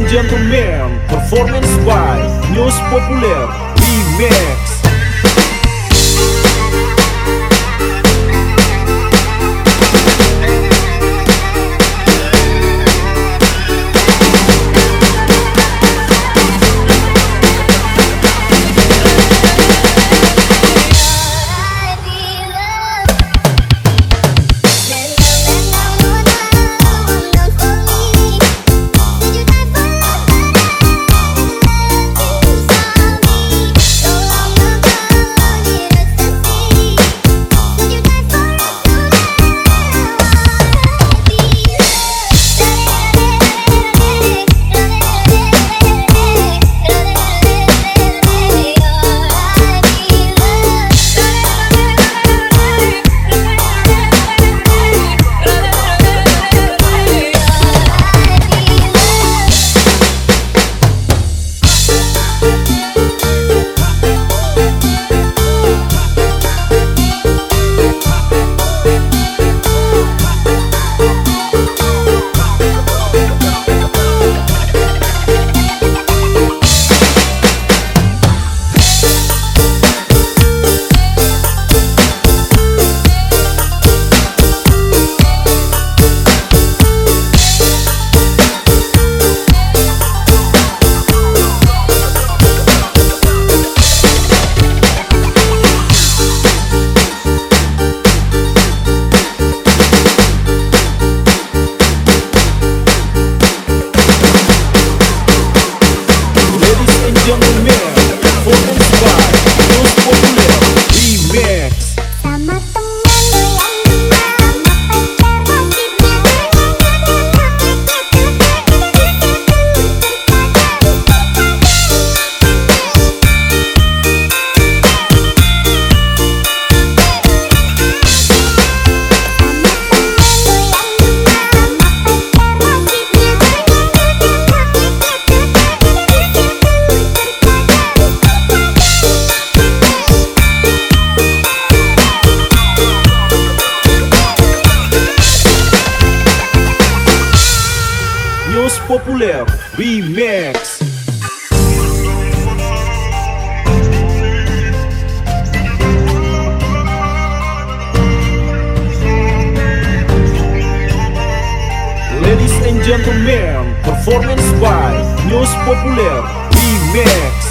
and gentlemen, performance by News Popular Remix. Remix. Ladies and gentlemen, performance by News Populer Remix.